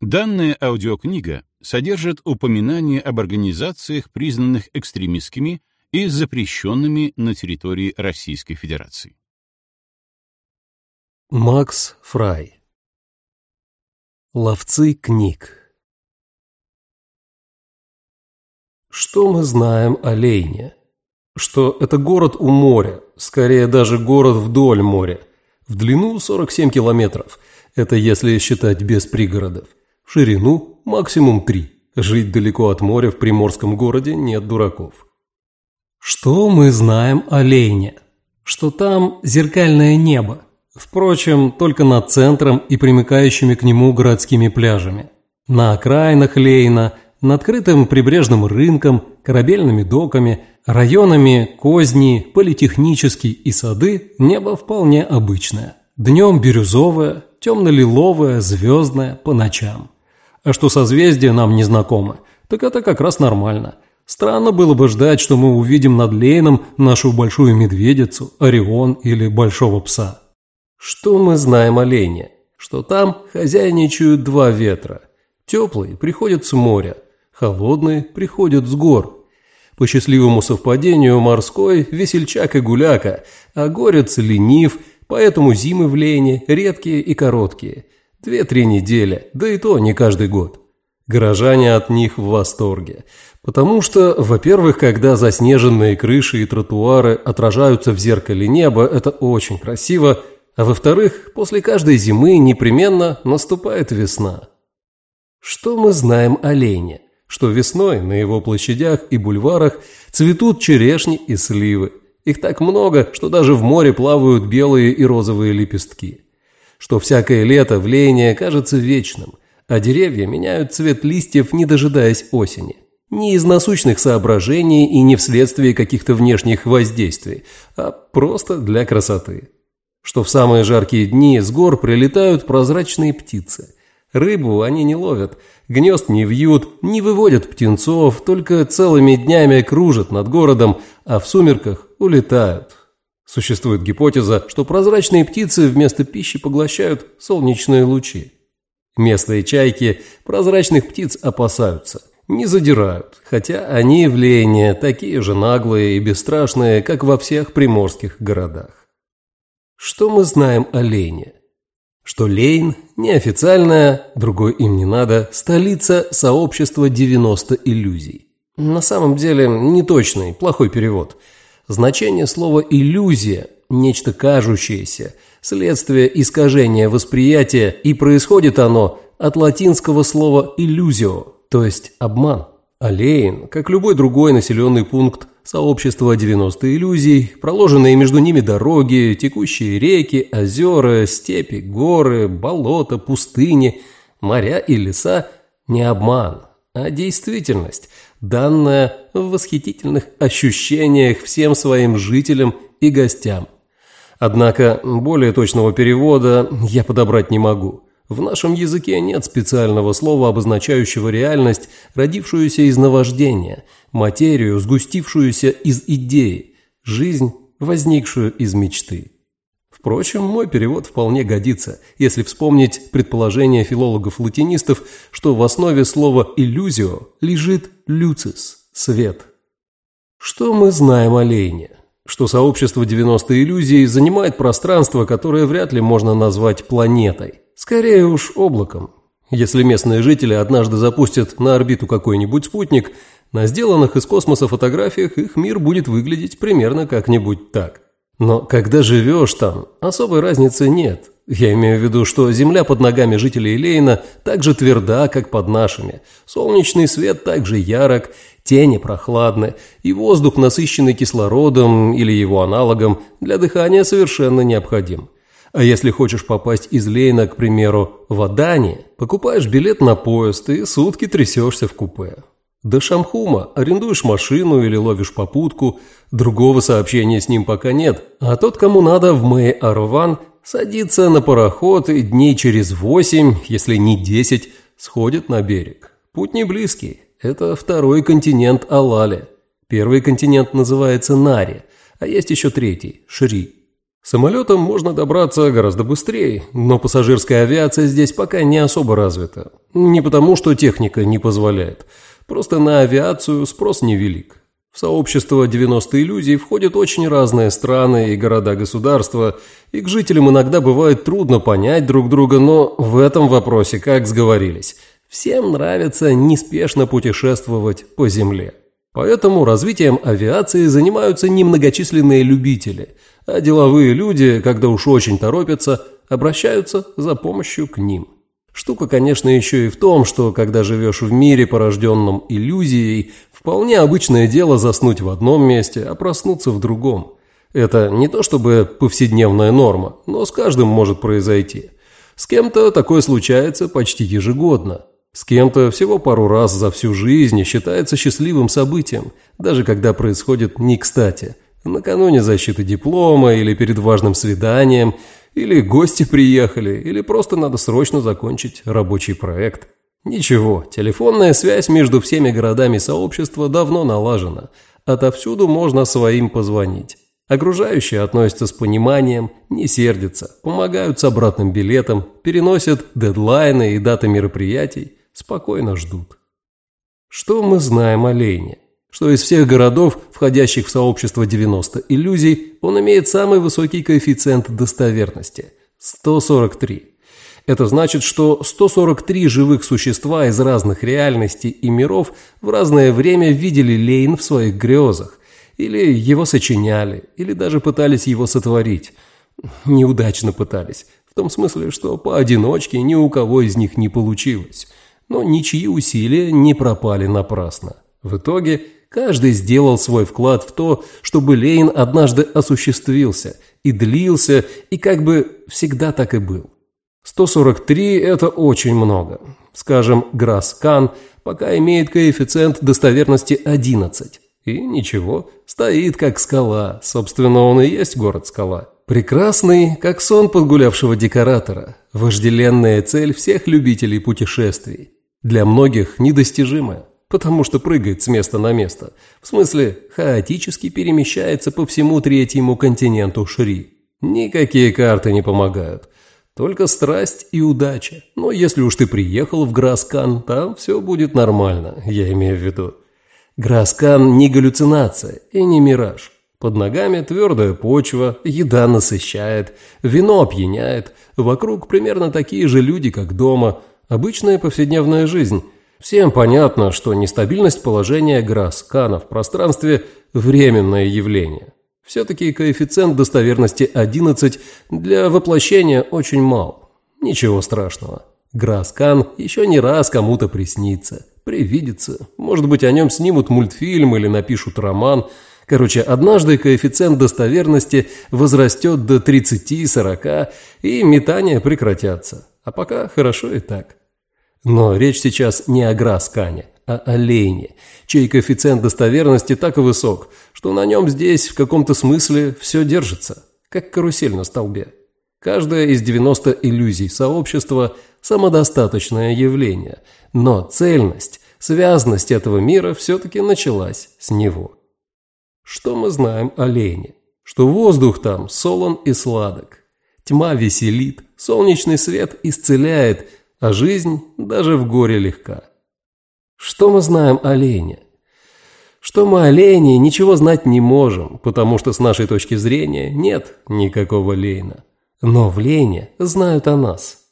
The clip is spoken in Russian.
Данная аудиокнига содержит упоминания об организациях, признанных экстремистскими и запрещенными на территории Российской Федерации. Макс Фрай Ловцы книг Что мы знаем о Лейне? Что это город у моря, скорее даже город вдоль моря. В длину 47 километров, это если считать без пригородов. Ширину максимум 3. Жить далеко от моря в приморском городе нет дураков. Что мы знаем о Лейне? Что там зеркальное небо. Впрочем, только над центром и примыкающими к нему городскими пляжами. На окраинах Лейна, над открытым прибрежным рынком, корабельными доками, районами Козни, Политехнический и Сады небо вполне обычное. Днем бирюзовое, темно-лиловое, звездное, по ночам. А что созвездия нам не знакомы, так это как раз нормально – Странно было бы ждать, что мы увидим над Лейном нашу большую медведицу, Орион или большого пса. Что мы знаем о Лене? Что там хозяйничают два ветра. Теплый приходит с моря, холодный приходит с гор. По счастливому совпадению морской весельчак и гуляка, а горец ленив, поэтому зимы в Лене редкие и короткие. Две-три недели, да и то не каждый год. Горожане от них в восторге – Потому что, во-первых, когда заснеженные крыши и тротуары отражаются в зеркале неба, это очень красиво, а во-вторых, после каждой зимы непременно наступает весна. Что мы знаем о Лене? Что весной на его площадях и бульварах цветут черешни и сливы. Их так много, что даже в море плавают белые и розовые лепестки. Что всякое лето в Лене кажется вечным, а деревья меняют цвет листьев, не дожидаясь осени. Не из насущных соображений и не вследствие каких-то внешних воздействий, а просто для красоты. Что в самые жаркие дни с гор прилетают прозрачные птицы. Рыбу они не ловят, гнезд не вьют, не выводят птенцов, только целыми днями кружат над городом, а в сумерках улетают. Существует гипотеза, что прозрачные птицы вместо пищи поглощают солнечные лучи. Местные чайки прозрачных птиц опасаются – не задирают, хотя они Лейне такие же наглые и бесстрашные, как во всех приморских городах. Что мы знаем о Лейне? Что Лейн – неофициальная, другой им не надо, столица сообщества 90 иллюзий. На самом деле, неточный, плохой перевод. Значение слова «иллюзия» – нечто кажущееся, следствие искажения восприятия, и происходит оно от латинского слова «иллюзио», то есть обман. Алейн, как любой другой населенный пункт сообщества 90 иллюзий, проложенные между ними дороги, текущие реки, озера, степи, горы, болота, пустыни, моря и леса – не обман, а действительность, данная в восхитительных ощущениях всем своим жителям и гостям. Однако более точного перевода я подобрать не могу – в нашем языке нет специального слова, обозначающего реальность, родившуюся из наваждения, материю, сгустившуюся из идеи, жизнь, возникшую из мечты. Впрочем, мой перевод вполне годится, если вспомнить предположение филологов-латинистов, что в основе слова «иллюзио» лежит «люцис» – свет. Что мы знаем о Лейне? Что сообщество 90 иллюзий занимает пространство, которое вряд ли можно назвать планетой – Скорее уж облаком. Если местные жители однажды запустят на орбиту какой-нибудь спутник, на сделанных из космоса фотографиях их мир будет выглядеть примерно как-нибудь так. Но когда живешь там, особой разницы нет. Я имею в виду, что земля под ногами жителей Лейна так же тверда, как под нашими. Солнечный свет так же ярок, тени прохладны, и воздух, насыщенный кислородом или его аналогом, для дыхания совершенно необходим. А если хочешь попасть из Лейна, к примеру, в Адане, покупаешь билет на поезд и сутки трясешься в купе. До Шамхума арендуешь машину или ловишь попутку, другого сообщения с ним пока нет, а тот, кому надо в Мэй-Арован, садится на пароход и дней через восемь, если не десять, сходит на берег. Путь не близкий, это второй континент Алали. Первый континент называется Нари, а есть еще третий – Шри. Самолетом можно добраться гораздо быстрее, но пассажирская авиация здесь пока не особо развита. Не потому, что техника не позволяет. Просто на авиацию спрос невелик. В сообщество 90 иллюзий входят очень разные страны и города-государства, и к жителям иногда бывает трудно понять друг друга, но в этом вопросе, как сговорились, всем нравится неспешно путешествовать по земле. Поэтому развитием авиации занимаются немногочисленные любители, а деловые люди, когда уж очень торопятся, обращаются за помощью к ним. Штука, конечно, еще и в том, что когда живешь в мире, порожденном иллюзией, вполне обычное дело заснуть в одном месте, а проснуться в другом. Это не то чтобы повседневная норма, но с каждым может произойти. С кем-то такое случается почти ежегодно. С кем-то всего пару раз за всю жизнь считается счастливым событием, даже когда происходит не кстати. Накануне защиты диплома или перед важным свиданием – или гости приехали, или просто надо срочно закончить рабочий проект. Ничего, телефонная связь между всеми городами сообщества давно налажена. Отовсюду можно своим позвонить. Окружающие относятся с пониманием, не сердятся, помогают с обратным билетом, переносят дедлайны и даты мероприятий, спокойно ждут. Что мы знаем о Лене? что из всех городов, входящих в сообщество 90 иллюзий, он имеет самый высокий коэффициент достоверности – 143. Это значит, что 143 живых существа из разных реальностей и миров в разное время видели Лейн в своих грезах, или его сочиняли, или даже пытались его сотворить. Неудачно пытались, в том смысле, что поодиночке ни у кого из них не получилось. Но ничьи усилия не пропали напрасно. В итоге Каждый сделал свой вклад в то, чтобы Лейн однажды осуществился и длился, и как бы всегда так и был. 143 – это очень много. Скажем, Грасс-Кан пока имеет коэффициент достоверности 11. И ничего, стоит как скала, собственно, он и есть город-скала. Прекрасный, как сон подгулявшего декоратора, вожделенная цель всех любителей путешествий. Для многих недостижимая потому что прыгает с места на место. В смысле, хаотически перемещается по всему третьему континенту Шри. Никакие карты не помогают. Только страсть и удача. Но если уж ты приехал в Граскан, там все будет нормально, я имею в виду. Граскан не галлюцинация и не мираж. Под ногами твердая почва, еда насыщает, вино опьяняет, вокруг примерно такие же люди, как дома, обычная повседневная жизнь – Всем понятно, что нестабильность положения Грасс-Кана в пространстве – временное явление. Все-таки коэффициент достоверности 11 для воплощения очень мал. Ничего страшного. Грасс-Кан еще не раз кому-то приснится, привидится. Может быть, о нем снимут мультфильм или напишут роман. Короче, однажды коэффициент достоверности возрастет до 30-40, и метания прекратятся. А пока хорошо и так. Но речь сейчас не о Граскане, а о Лейне, чей коэффициент достоверности так высок, что на нем здесь в каком-то смысле все держится, как карусель на столбе. Каждая из 90 иллюзий сообщества – самодостаточное явление, но цельность, связность этого мира все-таки началась с него. Что мы знаем о Лене? Что воздух там солон и сладок. Тьма веселит, солнечный свет исцеляет – а жизнь даже в горе легка. Что мы знаем о Лене? Что мы о Лене ничего знать не можем, потому что с нашей точки зрения нет никакого Лейна. Но в Лене знают о нас.